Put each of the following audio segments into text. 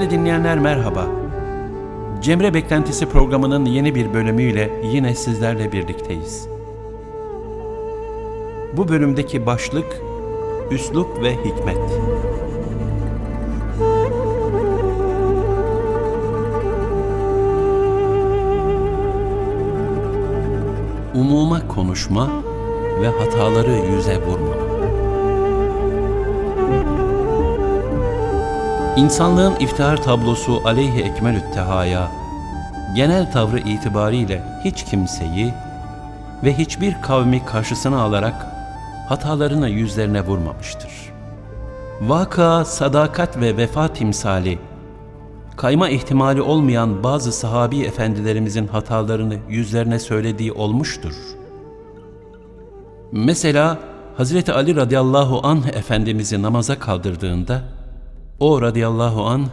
Değerli dinleyenler merhaba. Cemre Beklentisi programının yeni bir bölümüyle yine sizlerle birlikteyiz. Bu bölümdeki başlık Üslup ve Hikmet. Umuma konuşma ve hataları yüze vurma. İnsanlığın iftihar tablosu aleyhi ekmelü't tehaya, genel tavrı itibariyle hiç kimseyi ve hiçbir kavmi karşısına alarak hatalarını yüzlerine vurmamıştır. Vaka, sadakat ve vefa timsali, kayma ihtimali olmayan bazı sahabi efendilerimizin hatalarını yüzlerine söylediği olmuştur. Mesela Hazreti Ali radıyallahu anh Efendimiz'i namaza kaldırdığında, o radıyallahu an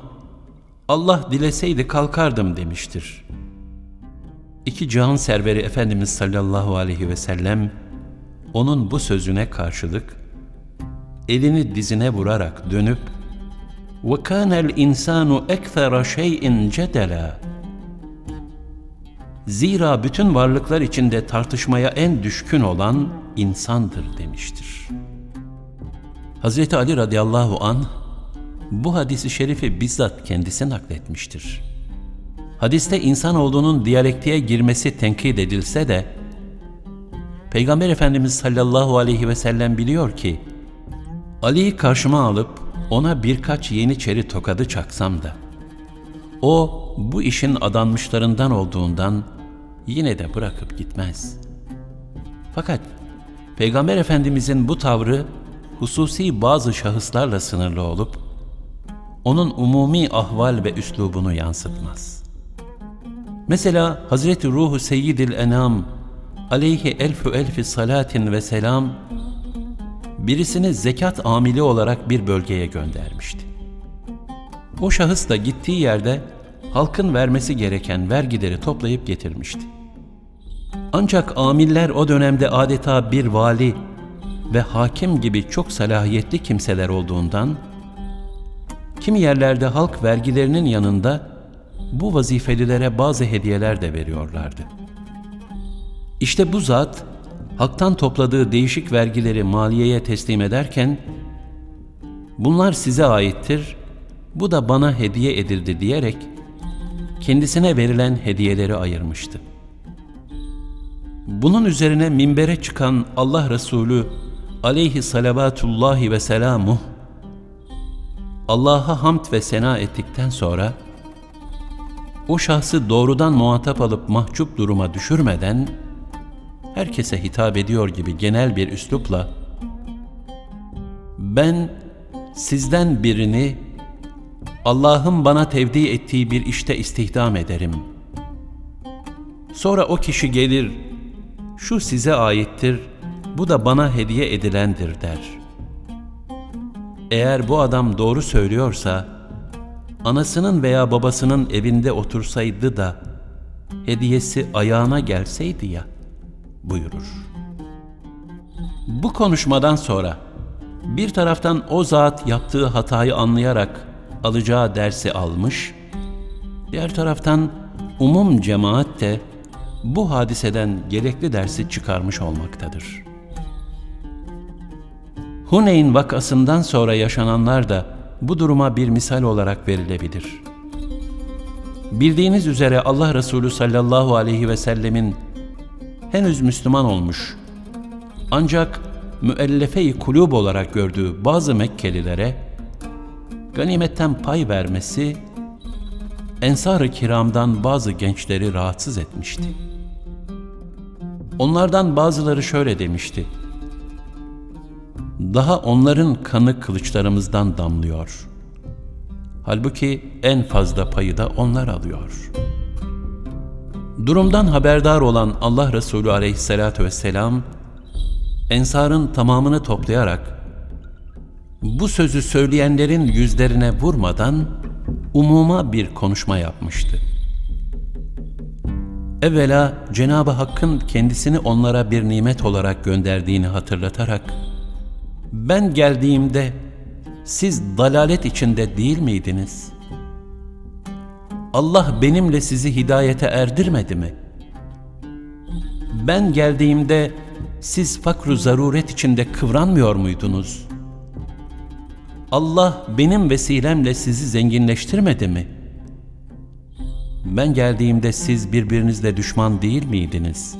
Allah dileseydi kalkardım demiştir. İki cihan serveri Efendimiz sallallahu aleyhi ve sellem onun bu sözüne karşılık elini dizine vurarak dönüp وَكَانَ الْاِنْسَانُ اَكْثَرَ شَيْءٍ جَدَلًا Zira bütün varlıklar içinde tartışmaya en düşkün olan insandır demiştir. Hazreti Ali radıyallahu anh bu hadisi şerifi bizzat kendisi nakletmiştir. Hadiste insan olduğunun diyalektiğe girmesi tenkit edilse de, Peygamber Efendimiz sallallahu aleyhi ve sellem biliyor ki, Ali'yi karşıma alıp ona birkaç yeniçeri tokadı çaksam da, o bu işin adanmışlarından olduğundan yine de bırakıp gitmez. Fakat Peygamber Efendimizin bu tavrı hususi bazı şahıslarla sınırlı olup, onun umumi ahval ve üslubunu yansıtmaz. Mesela Hazreti Ruhu Seyyidil Enam aleyhi elfü elfi salatin ve selam birisini zekat amili olarak bir bölgeye göndermişti. O şahıs da gittiği yerde halkın vermesi gereken vergileri toplayıp getirmişti. Ancak amiller o dönemde adeta bir vali ve hakim gibi çok salahiyetli kimseler olduğundan Kimi yerlerde halk vergilerinin yanında bu vazifelilere bazı hediyeler de veriyorlardı. İşte bu zat halktan topladığı değişik vergileri maliyeye teslim ederken bunlar size aittir, bu da bana hediye edildi diyerek kendisine verilen hediyeleri ayırmıştı. Bunun üzerine minbere çıkan Allah Resulü aleyhi salavatullahi ve selamuh Allah'a hamd ve sena ettikten sonra o şahsı doğrudan muhatap alıp mahcup duruma düşürmeden herkese hitap ediyor gibi genel bir üslupla ben sizden birini Allah'ın bana tevdi ettiği bir işte istihdam ederim. Sonra o kişi gelir, şu size aittir, bu da bana hediye edilendir der. Eğer bu adam doğru söylüyorsa, anasının veya babasının evinde otursaydı da hediyesi ayağına gelseydi ya buyurur. Bu konuşmadan sonra bir taraftan o zat yaptığı hatayı anlayarak alacağı dersi almış, diğer taraftan umum cemaat de bu hadiseden gerekli dersi çıkarmış olmaktadır.'' Huneyn vakasından sonra yaşananlar da bu duruma bir misal olarak verilebilir. Bildiğiniz üzere Allah Resulü sallallahu aleyhi ve sellemin henüz Müslüman olmuş ancak müellefe-i kulub olarak gördüğü bazı Mekkelilere ganimetten pay vermesi Ensar-ı Kiram'dan bazı gençleri rahatsız etmişti. Onlardan bazıları şöyle demişti daha onların kanı kılıçlarımızdan damlıyor. Halbuki en fazla payı da onlar alıyor. Durumdan haberdar olan Allah Resulü aleyhissalatü vesselam, Ensar'ın tamamını toplayarak, bu sözü söyleyenlerin yüzlerine vurmadan umuma bir konuşma yapmıştı. Evvela Cenab-ı Hakk'ın kendisini onlara bir nimet olarak gönderdiğini hatırlatarak, ben geldiğimde siz dalalet içinde değil miydiniz? Allah benimle sizi hidayete erdirmedi mi? Ben geldiğimde siz fakru zaruret içinde kıvranmıyor muydunuz? Allah benim vesilemle sizi zenginleştirmedi mi? Ben geldiğimde siz birbirinizle düşman değil miydiniz?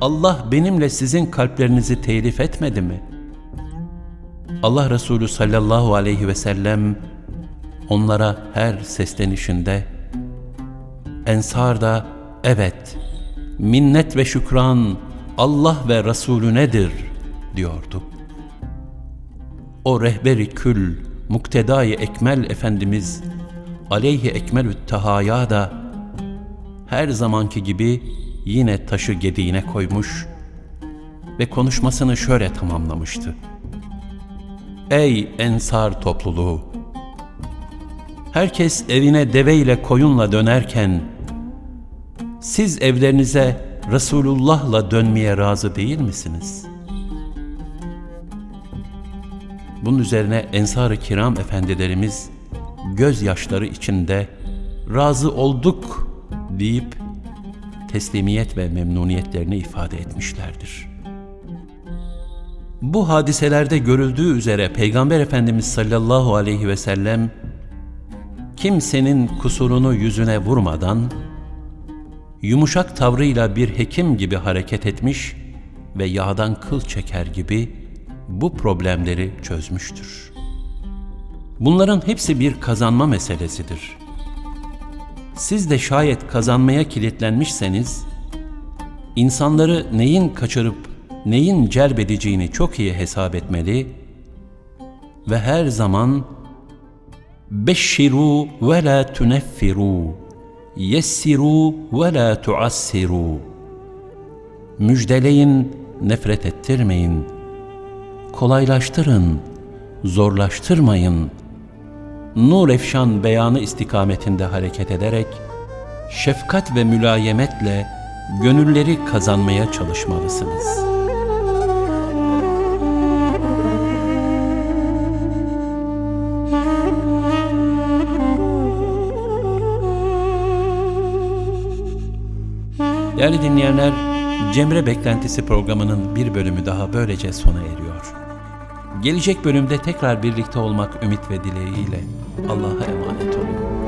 Allah benimle sizin kalplerinizi telif etmedi mi? Allah Resulü sallallahu aleyhi ve sellem onlara her seslenişinde Ensar da evet minnet ve şükran Allah ve Resulü nedir diyordu. O rehberi kül, muktedai ekmel Efendimiz aleyhi ekmelü't tehaya da her zamanki gibi yine taşı gediğine koymuş ve konuşmasını şöyle tamamlamıştı. Ey ensar topluluğu! Herkes evine deveyle koyunla dönerken siz evlerinize Resulullah'la dönmeye razı değil misiniz? Bunun üzerine Ensar-ı Kiram efendilerimiz gözyaşları içinde razı olduk deyip teslimiyet ve memnuniyetlerini ifade etmişlerdir. Bu hadiselerde görüldüğü üzere Peygamber Efendimiz sallallahu aleyhi ve sellem kimsenin kusurunu yüzüne vurmadan yumuşak tavrıyla bir hekim gibi hareket etmiş ve yağdan kıl çeker gibi bu problemleri çözmüştür. Bunların hepsi bir kazanma meselesidir. Siz de şayet kazanmaya kilitlenmişseniz, insanları neyin kaçırıp neyin celbedeceğini çok iyi hesap etmeli ve her zaman beşşiru ve la tuneffiru yessiru ve la tuassiru müjdeleyin nefret ettirmeyin kolaylaştırın zorlaştırmayın nur efşan beyanı istikametinde hareket ederek şefkat ve mülayemetle gönülleri kazanmaya çalışmalısınız.'' Değerli dinleyenler, Cemre Beklentisi programının bir bölümü daha böylece sona eriyor. Gelecek bölümde tekrar birlikte olmak ümit ve dileğiyle Allah'a emanet olun.